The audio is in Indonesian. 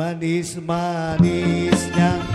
Manis manisnya.